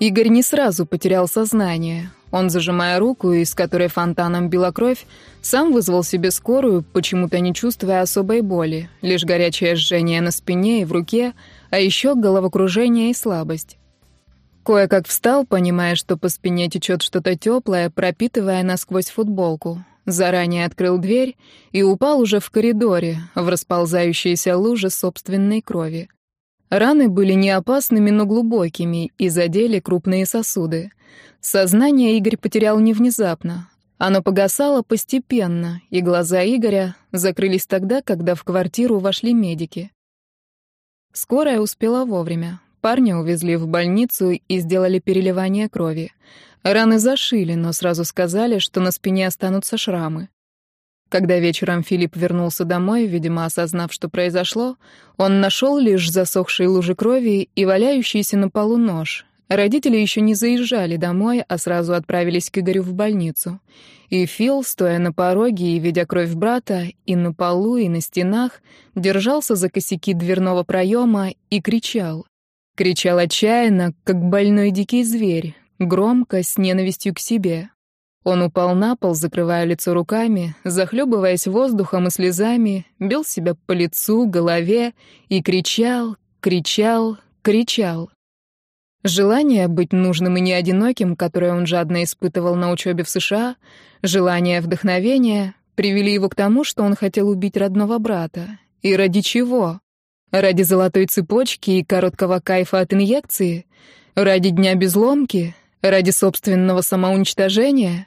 Игорь не сразу потерял сознание. Он, зажимая руку, из которой фонтаном била кровь, сам вызвал себе скорую, почему-то не чувствуя особой боли, лишь горячее жжение на спине и в руке, а еще головокружение и слабость. Кое-как встал, понимая, что по спине течет что-то теплое, пропитывая насквозь футболку. Заранее открыл дверь и упал уже в коридоре, в расползающиеся лужи собственной крови. Раны были не опасными, но глубокими и задели крупные сосуды. Сознание Игорь потерял не внезапно. Оно погасало постепенно, и глаза Игоря закрылись тогда, когда в квартиру вошли медики. Скорая успела вовремя. Парня увезли в больницу и сделали переливание крови. Раны зашили, но сразу сказали, что на спине останутся шрамы. Когда вечером Филипп вернулся домой, видимо, осознав, что произошло, он нашел лишь засохшие лужи крови и валяющийся на полу нож. Родители еще не заезжали домой, а сразу отправились к Игорю в больницу. И Фил, стоя на пороге и видя кровь брата, и на полу, и на стенах, держался за косяки дверного проема и кричал. Кричал отчаянно, как больной дикий зверь, громко, с ненавистью к себе. Он упал на пол, закрывая лицо руками, захлебываясь воздухом и слезами, бил себя по лицу, голове и кричал, кричал, кричал. Желание быть нужным и не одиноким, которое он жадно испытывал на учебе в США, желание вдохновения привели его к тому, что он хотел убить родного брата. И ради чего? Ради золотой цепочки и короткого кайфа от инъекции? Ради дня безломки? Ради собственного самоуничтожения?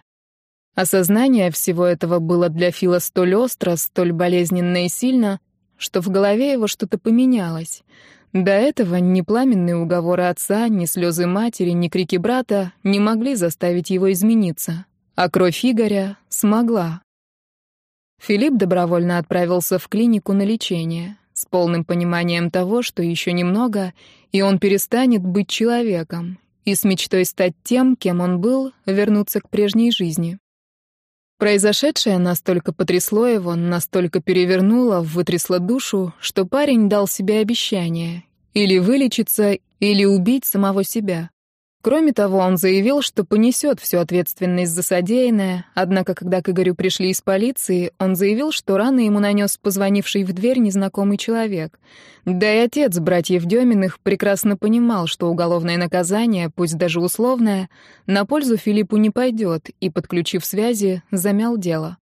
Осознание всего этого было для Фила столь остро, столь болезненно и сильно, что в голове его что-то поменялось. До этого ни пламенные уговоры отца, ни слезы матери, ни крики брата не могли заставить его измениться. А кровь Игоря смогла. Филипп добровольно отправился в клинику на лечение, с полным пониманием того, что еще немного, и он перестанет быть человеком, и с мечтой стать тем, кем он был, вернуться к прежней жизни. Произошедшее настолько потрясло его, настолько перевернуло, вытрясло душу, что парень дал себе обещание — или вылечиться, или убить самого себя. Кроме того, он заявил, что понесет всю ответственность за содеянное, однако, когда к Игорю пришли из полиции, он заявил, что раны ему нанес позвонивший в дверь незнакомый человек. Да и отец братьев Деминых прекрасно понимал, что уголовное наказание, пусть даже условное, на пользу Филиппу не пойдет, и, подключив связи, замял дело.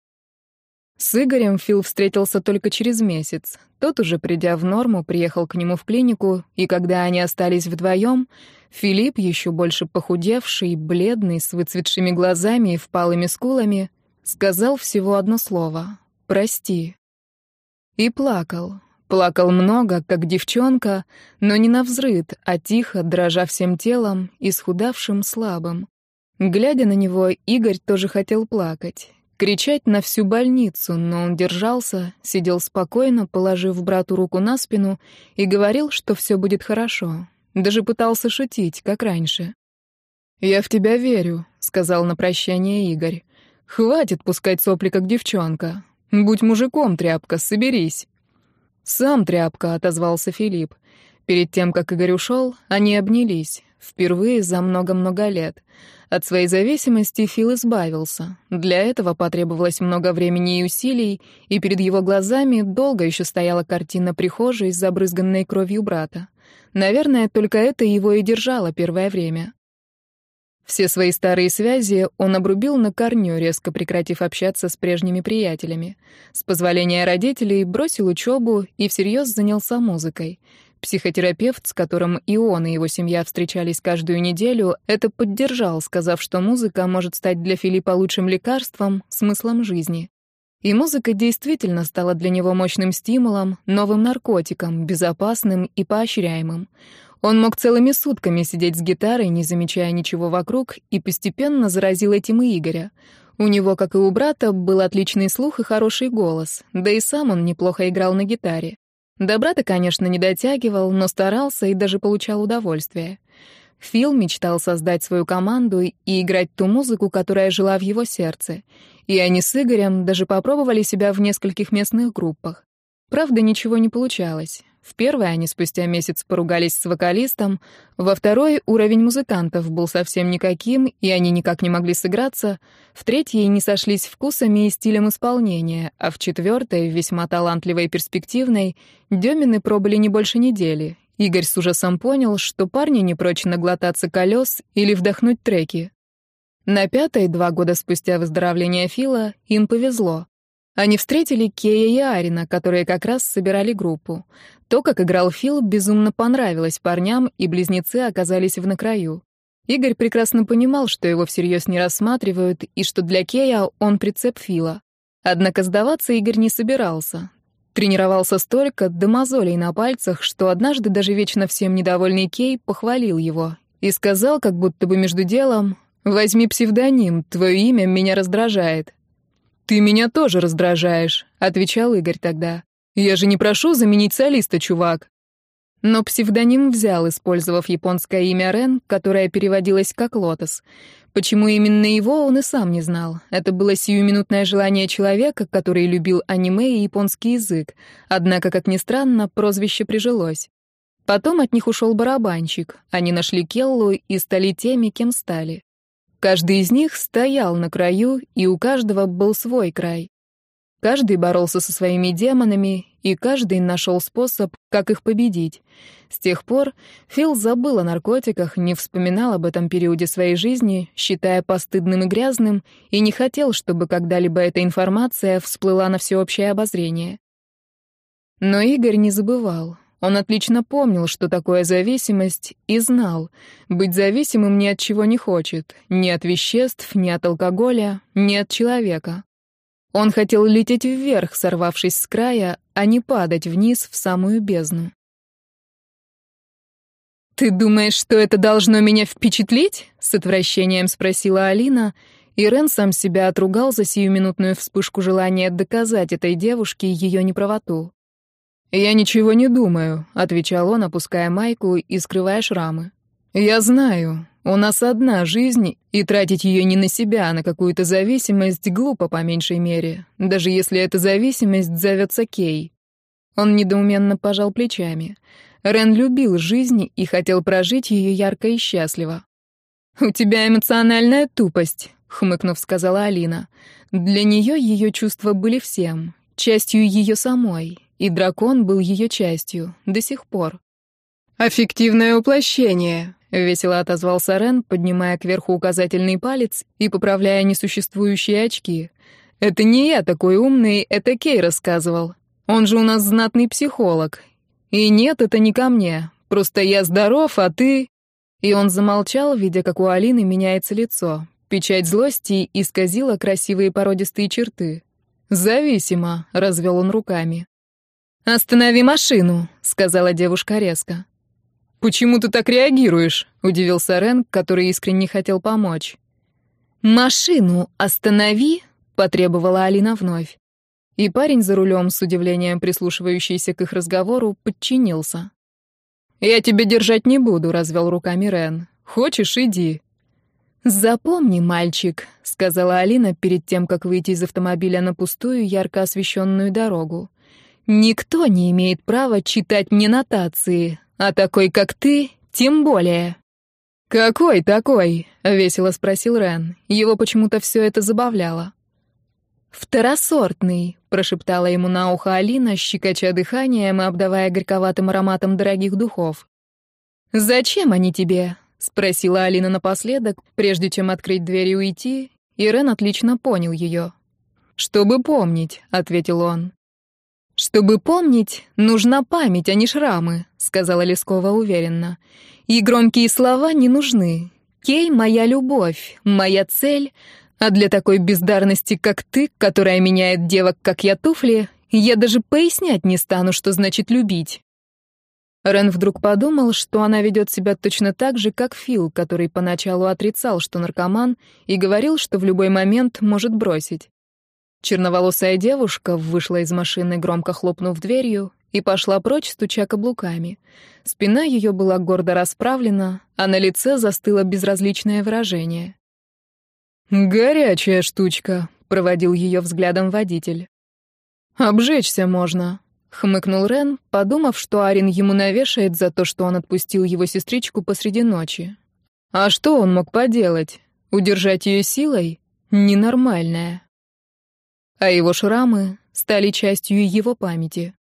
С Игорем Фил встретился только через месяц. Тот, уже придя в норму, приехал к нему в клинику, и когда они остались вдвоем, Филипп, еще больше похудевший, бледный, с выцветшими глазами и впалыми скулами, сказал всего одно слово — «Прости». И плакал. Плакал много, как девчонка, но не навзрыд, а тихо, дрожа всем телом, исхудавшим, слабым. Глядя на него, Игорь тоже хотел плакать кричать на всю больницу, но он держался, сидел спокойно, положив брату руку на спину и говорил, что все будет хорошо. Даже пытался шутить, как раньше. «Я в тебя верю», — сказал на прощание Игорь. «Хватит пускать сопли, как девчонка. Будь мужиком, тряпка, соберись». «Сам тряпка», — отозвался Филипп. Перед тем, как Игорь ушел, они обнялись. Впервые за много-много лет. От своей зависимости Фил избавился. Для этого потребовалось много времени и усилий, и перед его глазами долго еще стояла картина прихожей с забрызганной кровью брата. Наверное, только это его и держало первое время. Все свои старые связи он обрубил на корню, резко прекратив общаться с прежними приятелями. С позволения родителей бросил учебу и всерьез занялся музыкой. Психотерапевт, с которым и он, и его семья встречались каждую неделю, это поддержал, сказав, что музыка может стать для Филиппа лучшим лекарством, смыслом жизни. И музыка действительно стала для него мощным стимулом, новым наркотиком, безопасным и поощряемым. Он мог целыми сутками сидеть с гитарой, не замечая ничего вокруг, и постепенно заразил этим и Игоря. У него, как и у брата, был отличный слух и хороший голос, да и сам он неплохо играл на гитаре. До брата, конечно, не дотягивал, но старался и даже получал удовольствие. Фил мечтал создать свою команду и играть ту музыку, которая жила в его сердце. И они с Игорем даже попробовали себя в нескольких местных группах. Правда, ничего не получалось. В первой они спустя месяц поругались с вокалистом, во второй уровень музыкантов был совсем никаким, и они никак не могли сыграться, в третьей не сошлись вкусами и стилем исполнения, а в четвертой, весьма талантливой и перспективной, Демины пробыли не больше недели. Игорь с ужасом понял, что парни не прочь наглотаться колес или вдохнуть треки. На пятой, два года спустя выздоровления Фила, им повезло. Они встретили Кея и Арина, которые как раз собирали группу. То, как играл Фил, безумно понравилось парням, и близнецы оказались в краю. Игорь прекрасно понимал, что его всерьез не рассматривают, и что для Кея он прицеп Фила. Однако сдаваться Игорь не собирался. Тренировался столько до мозолей на пальцах, что однажды даже вечно всем недовольный Кей похвалил его и сказал, как будто бы между делом, «Возьми псевдоним, твое имя меня раздражает». «Ты меня тоже раздражаешь», — отвечал Игорь тогда. «Я же не прошу заменить солиста, чувак». Но псевдоним взял, использовав японское имя Рен, которое переводилось как «Лотос». Почему именно его, он и сам не знал. Это было сиюминутное желание человека, который любил аниме и японский язык. Однако, как ни странно, прозвище прижилось. Потом от них ушел барабанщик. Они нашли Келлу и стали теми, кем стали. Каждый из них стоял на краю, и у каждого был свой край. Каждый боролся со своими демонами, и каждый нашел способ, как их победить. С тех пор Фил забыл о наркотиках, не вспоминал об этом периоде своей жизни, считая постыдным и грязным, и не хотел, чтобы когда-либо эта информация всплыла на всеобщее обозрение. Но Игорь не забывал. Он отлично помнил, что такое зависимость, и знал, быть зависимым ни от чего не хочет, ни от веществ, ни от алкоголя, ни от человека. Он хотел лететь вверх, сорвавшись с края, а не падать вниз в самую бездну. «Ты думаешь, что это должно меня впечатлить?» — с отвращением спросила Алина, и Рен сам себя отругал за сиюминутную вспышку желания доказать этой девушке ее неправоту. «Я ничего не думаю», — отвечал он, опуская майку и скрывая шрамы. «Я знаю, у нас одна жизнь, и тратить ее не на себя, а на какую-то зависимость глупо по меньшей мере, даже если эта зависимость зовется Кей». Он недоуменно пожал плечами. Рен любил жизнь и хотел прожить ее ярко и счастливо. «У тебя эмоциональная тупость», — хмыкнув, сказала Алина. Для нее ее чувства были всем, частью ее самой, и дракон был ее частью, до сих пор. «Аффективное уплощение», — весело отозвался Рен, поднимая кверху указательный палец и поправляя несуществующие очки. «Это не я такой умный, это Кей рассказывал. Он же у нас знатный психолог. И нет, это не ко мне. Просто я здоров, а ты...» И он замолчал, видя, как у Алины меняется лицо. Печать злости исказила красивые породистые черты. «Зависимо», — развел он руками. «Останови машину», — сказала девушка резко. «Почему ты так реагируешь?» — удивился Рен, который искренне хотел помочь. «Машину останови», — потребовала Алина вновь. И парень за рулем, с удивлением прислушивающийся к их разговору, подчинился. «Я тебя держать не буду», — развел руками Рен. «Хочешь, иди». «Запомни, мальчик», — сказала Алина перед тем, как выйти из автомобиля на пустую, ярко освещенную дорогу. Никто не имеет права читать мне нотации, а такой, как ты, тем более. Какой такой? весело спросил Рен. Его почему-то все это забавляло. Второсортный, прошептала ему на ухо Алина, щекоча дыханием и обдавая горьковатым ароматом дорогих духов. Зачем они тебе? спросила Алина напоследок, прежде чем открыть дверь и уйти, и Рен отлично понял ее. «Чтобы помнить», — ответил он. «Чтобы помнить, нужна память, а не шрамы», — сказала Лескова уверенно. «И громкие слова не нужны. Кей — моя любовь, моя цель, а для такой бездарности, как ты, которая меняет девок, как я туфли, я даже пояснять не стану, что значит любить». Рен вдруг подумал, что она ведет себя точно так же, как Фил, который поначалу отрицал, что наркоман, и говорил, что в любой момент может бросить. Черноволосая девушка вышла из машины, громко хлопнув дверью, и пошла прочь, стуча каблуками. Спина ее была гордо расправлена, а на лице застыло безразличное выражение. «Горячая штучка», — проводил ее взглядом водитель. «Обжечься можно», — Хмыкнул Рен, подумав, что Арин ему навешает за то, что он отпустил его сестричку посреди ночи. А что он мог поделать? Удержать ее силой? Ненормальное. А его шрамы стали частью его памяти.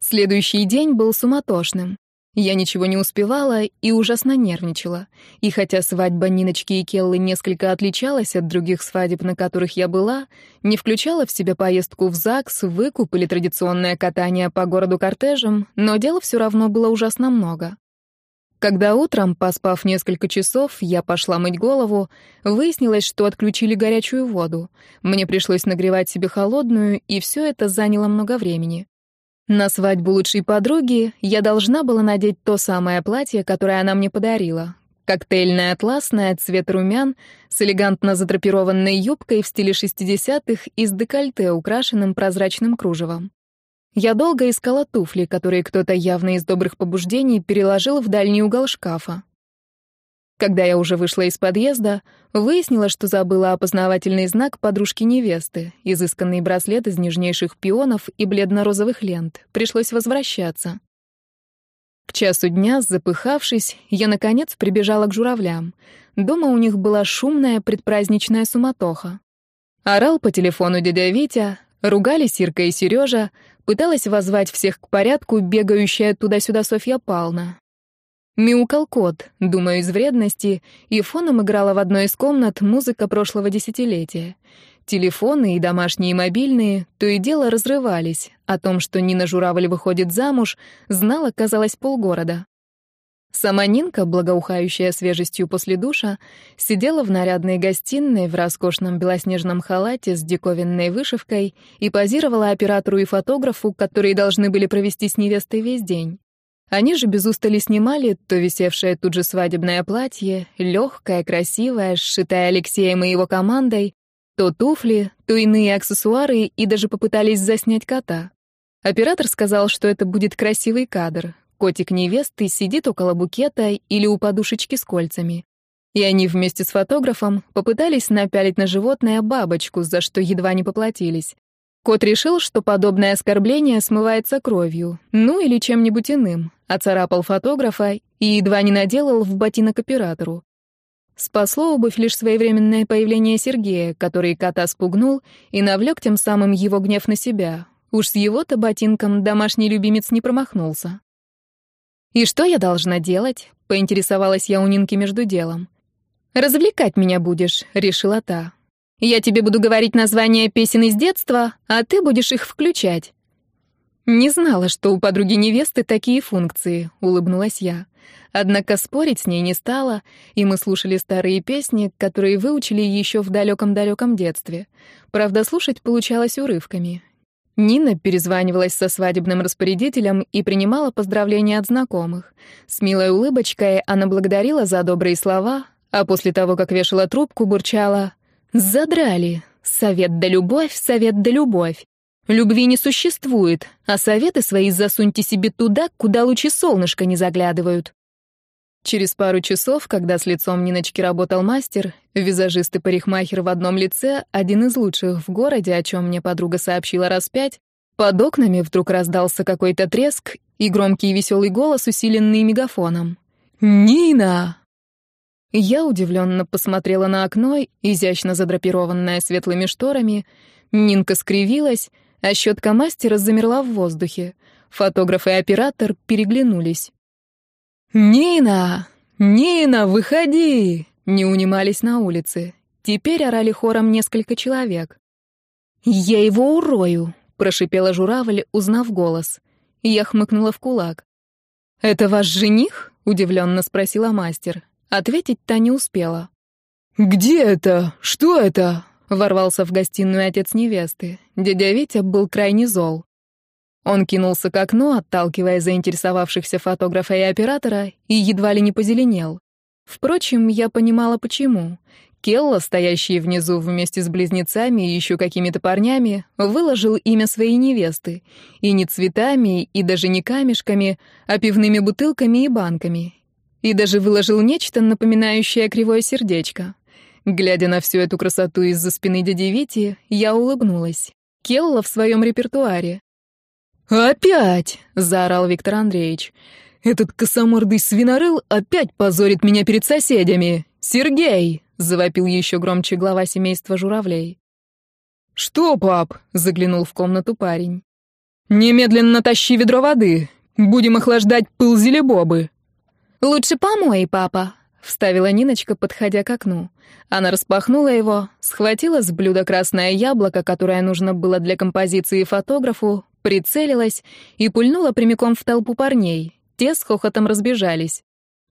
Следующий день был суматошным. Я ничего не успевала и ужасно нервничала. И хотя свадьба Ниночки и Келлы несколько отличалась от других свадеб, на которых я была, не включала в себя поездку в ЗАГС, выкуп или традиционное катание по городу кортежем, но дела все равно было ужасно много. Когда утром, поспав несколько часов, я пошла мыть голову, выяснилось, что отключили горячую воду. Мне пришлось нагревать себе холодную, и все это заняло много времени. На свадьбу лучшей подруги я должна была надеть то самое платье, которое она мне подарила. Коктейльное атласное, цвет румян, с элегантно задрапированной юбкой в стиле 60-х и с декольте, украшенным прозрачным кружевом. Я долго искала туфли, которые кто-то явно из добрых побуждений переложил в дальний угол шкафа. Когда я уже вышла из подъезда, выяснила, что забыла опознавательный знак подружки невесты, изысканный браслет из нежнейших пионов и бледно-розовых лент. Пришлось возвращаться. К часу дня, запыхавшись, я, наконец, прибежала к журавлям. Дома у них была шумная предпраздничная суматоха. Орал по телефону дядя Витя, ругались Ирка и Сережа, пыталась воззвать всех к порядку бегающая туда-сюда Софья Павловна. Мяукал кот, думаю, из вредности, и фоном играла в одной из комнат музыка прошлого десятилетия. Телефоны и домашние мобильные то и дело разрывались. О том, что Нина Журавль выходит замуж, знала, казалось, полгорода. Сама Нинка, благоухающая свежестью после душа, сидела в нарядной гостиной в роскошном белоснежном халате с диковинной вышивкой и позировала оператору и фотографу, которые должны были провести с невестой весь день. Они же без устали снимали то висевшее тут же свадебное платье, легкое, красивое, сшитое Алексеем и его командой, то туфли, то иные аксессуары и даже попытались заснять кота. Оператор сказал, что это будет красивый кадр. Котик невесты сидит около букета или у подушечки с кольцами. И они вместе с фотографом попытались напялить на животное бабочку, за что едва не поплатились. Кот решил, что подобное оскорбление смывается кровью, ну или чем-нибудь иным, оцарапал фотографа и едва не наделал в ботинок оператору. Спасло обувь лишь своевременное появление Сергея, который кота спугнул и навлек тем самым его гнев на себя. Уж с его-то ботинком домашний любимец не промахнулся. «И что я должна делать?» — поинтересовалась я у Нинки между делом. «Развлекать меня будешь», — решила та. Я тебе буду говорить названия песен из детства, а ты будешь их включать». «Не знала, что у подруги невесты такие функции», — улыбнулась я. Однако спорить с ней не стала, и мы слушали старые песни, которые выучили еще в далеком-далеком детстве. Правда, слушать получалось урывками. Нина перезванивалась со свадебным распорядителем и принимала поздравления от знакомых. С милой улыбочкой она благодарила за добрые слова, а после того, как вешала трубку, бурчала Задрали. Совет да любовь, совет да любовь. Любви не существует, а советы свои засуньте себе туда, куда лучи солнышка не заглядывают. Через пару часов, когда с лицом Ниночки работал мастер, визажист и парикмахер в одном лице, один из лучших в городе, о чем мне подруга сообщила раз пять, под окнами вдруг раздался какой-то треск и громкий веселый голос, усиленный мегафоном. «Нина!» Я удивленно посмотрела на окно, изящно задрапированное светлыми шторами. Нинка скривилась, а щетка мастера замерла в воздухе. Фотограф и оператор переглянулись. «Нина! Нина, выходи!» Не унимались на улице. Теперь орали хором несколько человек. «Я его урою!» — прошипела журавль, узнав голос. Я хмыкнула в кулак. «Это ваш жених?» — удивленно спросила мастер. Ответить та не успела. «Где это? Что это?» — ворвался в гостиную отец невесты. Дядя Витя был крайне зол. Он кинулся к окну, отталкивая заинтересовавшихся фотографа и оператора, и едва ли не позеленел. Впрочем, я понимала, почему. Келла, стоящий внизу вместе с близнецами и еще какими-то парнями, выложил имя своей невесты. И не цветами, и даже не камешками, а пивными бутылками и банками и даже выложил нечто, напоминающее кривое сердечко. Глядя на всю эту красоту из-за спины дяди Вити, я улыбнулась. Келла в своем репертуаре. «Опять!» — заорал Виктор Андреевич. «Этот косомордый свинорыл опять позорит меня перед соседями! Сергей!» — завопил еще громче глава семейства журавлей. «Что, пап?» — заглянул в комнату парень. «Немедленно тащи ведро воды. Будем охлаждать пыл зелебобы». «Лучше помой, папа», — вставила Ниночка, подходя к окну. Она распахнула его, схватила с блюда красное яблоко, которое нужно было для композиции фотографу, прицелилась и пульнула прямиком в толпу парней. Те с хохотом разбежались.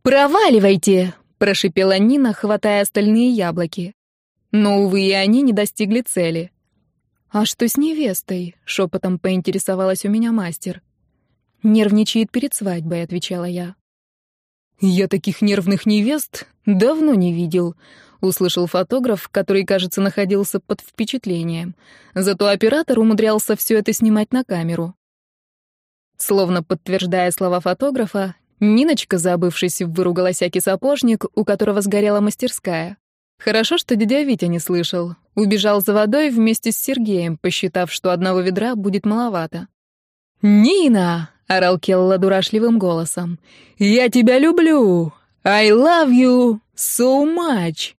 «Проваливайте!» — прошипела Нина, хватая остальные яблоки. Но, увы, и они не достигли цели. «А что с невестой?» — шепотом поинтересовалась у меня мастер. «Нервничает перед свадьбой», — отвечала я. «Я таких нервных невест давно не видел», — услышал фотограф, который, кажется, находился под впечатлением. Зато оператор умудрялся все это снимать на камеру. Словно подтверждая слова фотографа, Ниночка, забывшись, выругалась Аки сапожник, у которого сгорела мастерская. Хорошо, что дядя Витя не слышал. Убежал за водой вместе с Сергеем, посчитав, что одного ведра будет маловато. «Нина!» — орал Келла дурашливым голосом. «Я тебя люблю! I love you so much!»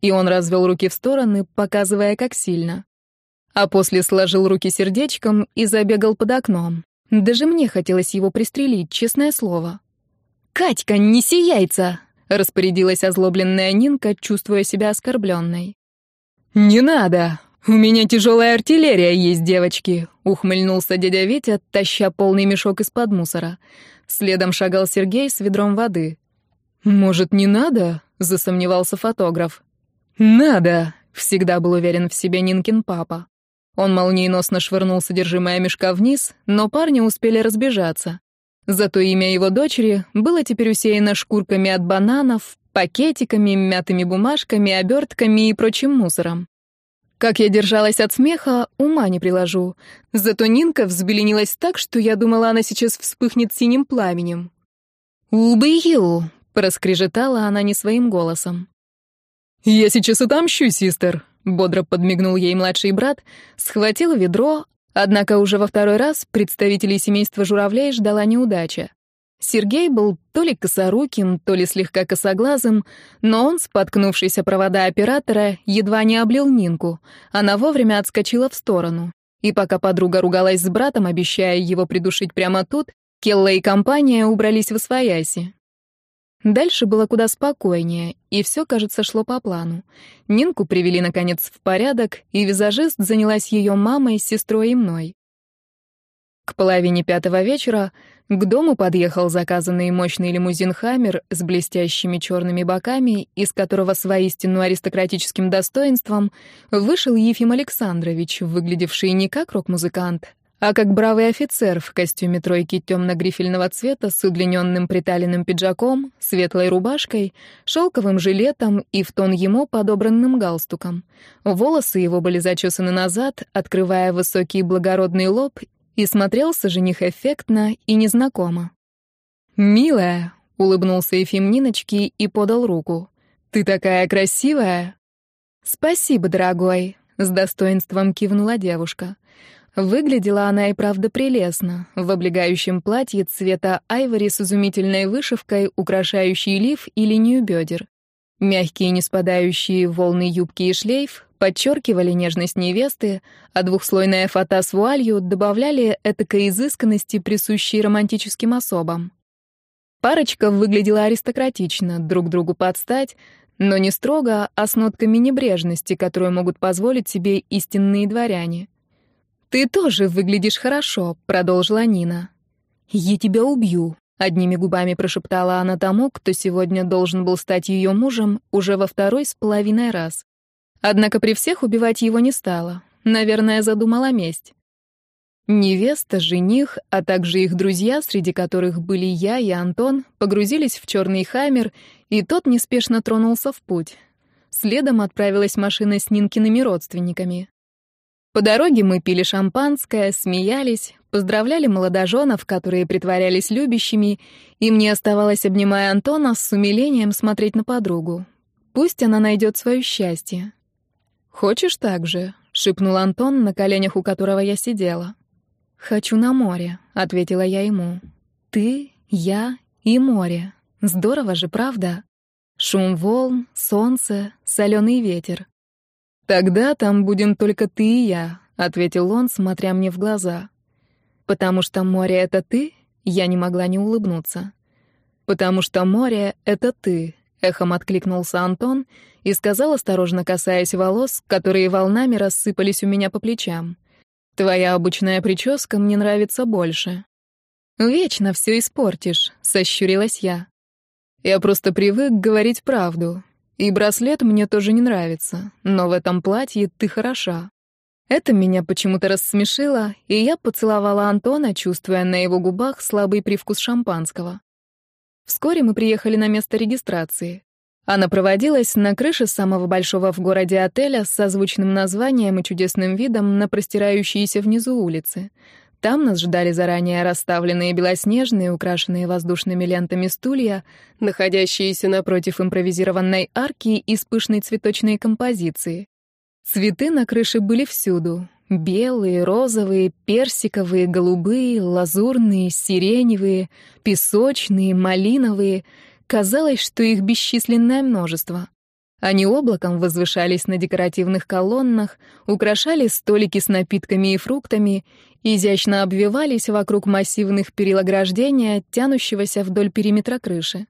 И он развел руки в стороны, показывая, как сильно. А после сложил руки сердечком и забегал под окном. Даже мне хотелось его пристрелить, честное слово. «Катька, неси яйца!» распорядилась озлобленная Нинка, чувствуя себя оскорбленной. «Не надо! У меня тяжелая артиллерия есть, девочки!» — ухмыльнулся дядя Витя, таща полный мешок из-под мусора. Следом шагал Сергей с ведром воды. «Может, не надо?» — засомневался фотограф. «Надо!» — всегда был уверен в себе Нинкин папа. Он молниеносно швырнул содержимое мешка вниз, но парни успели разбежаться. Зато имя его дочери было теперь усеяно шкурками от бананов, пакетиками, мятыми бумажками, обертками и прочим мусором. Как я держалась от смеха, ума не приложу. Зато Нинка взбеленилась так, что я думала, она сейчас вспыхнет синим пламенем. «Убью!» — проскрежетала она не своим голосом. «Я сейчас отомщу, систер!» — бодро подмигнул ей младший брат, схватил ведро, Однако уже во второй раз представителей семейства журавлей ждала неудача. Сергей был то ли косоруким, то ли слегка косоглазым, но он, споткнувшись о провода оператора, едва не облил Нинку. Она вовремя отскочила в сторону. И пока подруга ругалась с братом, обещая его придушить прямо тут, Келла и компания убрались в освояси. Дальше было куда спокойнее, и все, кажется, шло по плану. Нинку привели, наконец, в порядок, и визажист занялась ее мамой, сестрой и мной. К половине пятого вечера к дому подъехал заказанный мощный лимузин «Хаммер» с блестящими черными боками, из которого с воистину аристократическим достоинством вышел Ефим Александрович, выглядевший не как рок-музыкант, а как бравый офицер в костюме тройки темно-грифельного цвета с удлиненным приталенным пиджаком, светлой рубашкой, шелковым жилетом и в тон ему подобранным галстуком. Волосы его были зачесаны назад, открывая высокий благородный лоб, и смотрелся жених эффектно и незнакомо. «Милая», — улыбнулся Ефим Ниночке и подал руку, — «ты такая красивая». «Спасибо, дорогой», — с достоинством кивнула девушка. Выглядела она и правда прелестно, в облегающем платье цвета айвори с изумительной вышивкой, украшающей лиф и линию бедер. Мягкие, не спадающие волны юбки и шлейф подчеркивали нежность невесты, а двухслойная фата с вуалью добавляли этакой изысканности, присущей романтическим особам. Парочка выглядела аристократично, друг другу подстать, но не строго, а с нотками небрежности, которую могут позволить себе истинные дворяне — «Ты тоже выглядишь хорошо», — продолжила Нина. «Я тебя убью», — одними губами прошептала она тому, кто сегодня должен был стать ее мужем уже во второй с половиной раз. Однако при всех убивать его не стала. Наверное, задумала месть. Невеста, жених, а также их друзья, среди которых были я и Антон, погрузились в черный хаммер, и тот неспешно тронулся в путь. Следом отправилась машина с Нинкиными родственниками. По дороге мы пили шампанское, смеялись, поздравляли молодоженов, которые притворялись любящими, и мне оставалось, обнимая Антона, с умилением смотреть на подругу. Пусть она найдет свое счастье. «Хочешь так же?» — шепнул Антон, на коленях у которого я сидела. «Хочу на море», — ответила я ему. «Ты, я и море. Здорово же, правда? Шум волн, солнце, соленый ветер». «Тогда там будем только ты и я», — ответил он, смотря мне в глаза. «Потому что море — это ты?» — я не могла не улыбнуться. «Потому что море — это ты», — эхом откликнулся Антон и сказал, осторожно касаясь волос, которые волнами рассыпались у меня по плечам. Твоя обычная прическа мне нравится больше. Вечно все испортишь, сощурилась я. Я просто привык говорить правду. И браслет мне тоже не нравится, но в этом платье ты хороша. Это меня почему-то рассмешило, и я поцеловала Антона, чувствуя на его губах слабый привкус шампанского. Вскоре мы приехали на место регистрации. Она проводилась на крыше самого большого в городе отеля с созвучным названием и чудесным видом на простирающиеся внизу улицы. Там нас ждали заранее расставленные белоснежные, украшенные воздушными лентами стулья, находящиеся напротив импровизированной арки из пышной цветочной композиции. Цветы на крыше были всюду. Белые, розовые, персиковые, голубые, лазурные, сиреневые, песочные, малиновые — Казалось, что их бесчисленное множество. Они облаком возвышались на декоративных колоннах, украшали столики с напитками и фруктами, изящно обвивались вокруг массивных перил ограждения, тянущегося вдоль периметра крыши.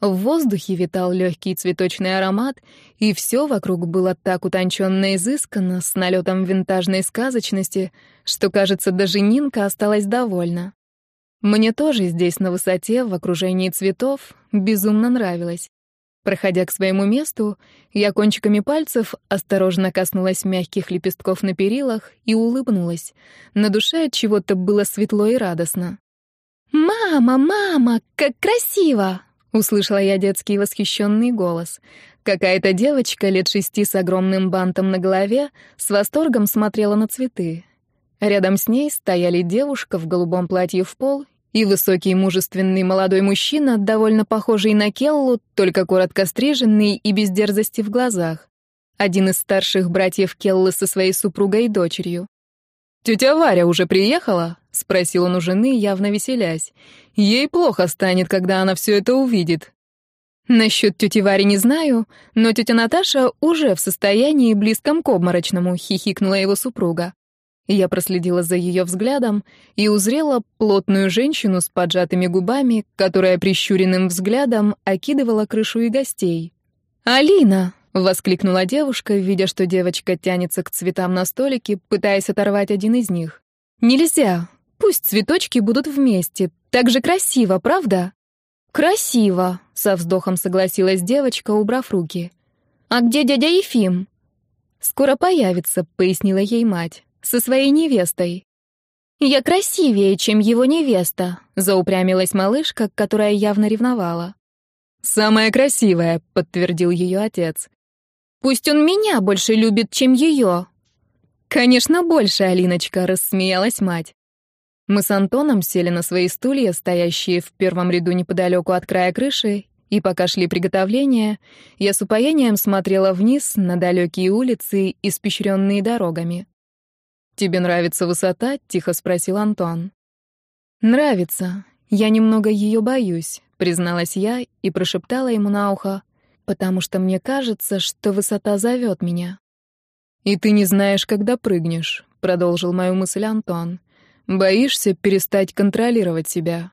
В воздухе витал легкий цветочный аромат, и все вокруг было так утонченно изысканно, с налетом винтажной сказочности, что, кажется, даже Нинка осталась довольна. Мне тоже здесь, на высоте, в окружении цветов, безумно нравилось. Проходя к своему месту, я кончиками пальцев осторожно коснулась мягких лепестков на перилах и улыбнулась. На душе от чего-то было светло и радостно. «Мама, мама, как красиво!» — услышала я детский восхищенный голос. Какая-то девочка лет шести с огромным бантом на голове с восторгом смотрела на цветы. Рядом с ней стояли девушка в голубом платье в пол и высокий мужественный молодой мужчина, довольно похожий на Келлу, только коротко стриженный и без дерзости в глазах. Один из старших братьев Келлы со своей супругой и дочерью. «Тетя Варя уже приехала?» — спросил он у жены, явно веселясь. «Ей плохо станет, когда она все это увидит». «Насчет тети Вари не знаю, но тетя Наташа уже в состоянии близком к обморочному», — хихикнула его супруга. Я проследила за ее взглядом и узрела плотную женщину с поджатыми губами, которая прищуренным взглядом окидывала крышу и гостей. «Алина!» — воскликнула девушка, видя, что девочка тянется к цветам на столике, пытаясь оторвать один из них. «Нельзя! Пусть цветочки будут вместе. Так же красиво, правда?» «Красиво!» — со вздохом согласилась девочка, убрав руки. «А где дядя Ефим?» «Скоро появится», — пояснила ей мать со своей невестой. «Я красивее, чем его невеста», — заупрямилась малышка, которая явно ревновала. «Самая красивая», — подтвердил ее отец. «Пусть он меня больше любит, чем ее». «Конечно, больше, Алиночка», — рассмеялась мать. Мы с Антоном сели на свои стулья, стоящие в первом ряду неподалеку от края крыши, и пока шли приготовления, я с упоением смотрела вниз на далекие улицы, испещренные дорогами. «Тебе нравится высота?» — тихо спросил Антон. «Нравится. Я немного ее боюсь», — призналась я и прошептала ему на ухо, «потому что мне кажется, что высота зовет меня». «И ты не знаешь, когда прыгнешь», — продолжил мою мысль Антон. «Боишься перестать контролировать себя».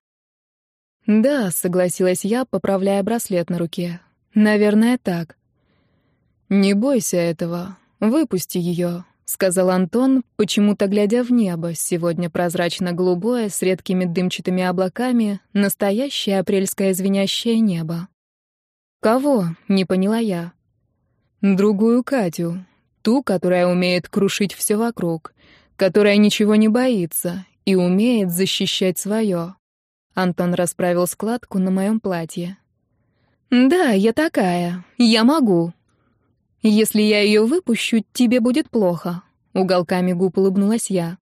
«Да», — согласилась я, поправляя браслет на руке. «Наверное, так». «Не бойся этого. Выпусти ее. — сказал Антон, почему-то глядя в небо, сегодня прозрачно-голубое, с редкими дымчатыми облаками, настоящее апрельское звенящее небо. «Кого?» — не поняла я. «Другую Катю, ту, которая умеет крушить все вокруг, которая ничего не боится и умеет защищать свое». Антон расправил складку на моем платье. «Да, я такая. Я могу», если я ее выпущу, тебе будет плохо. Уголками губ улыбнулась я.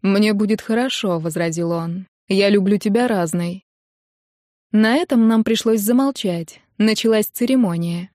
Мне будет хорошо, возразил он. Я люблю тебя разной. На этом нам пришлось замолчать. Началась церемония.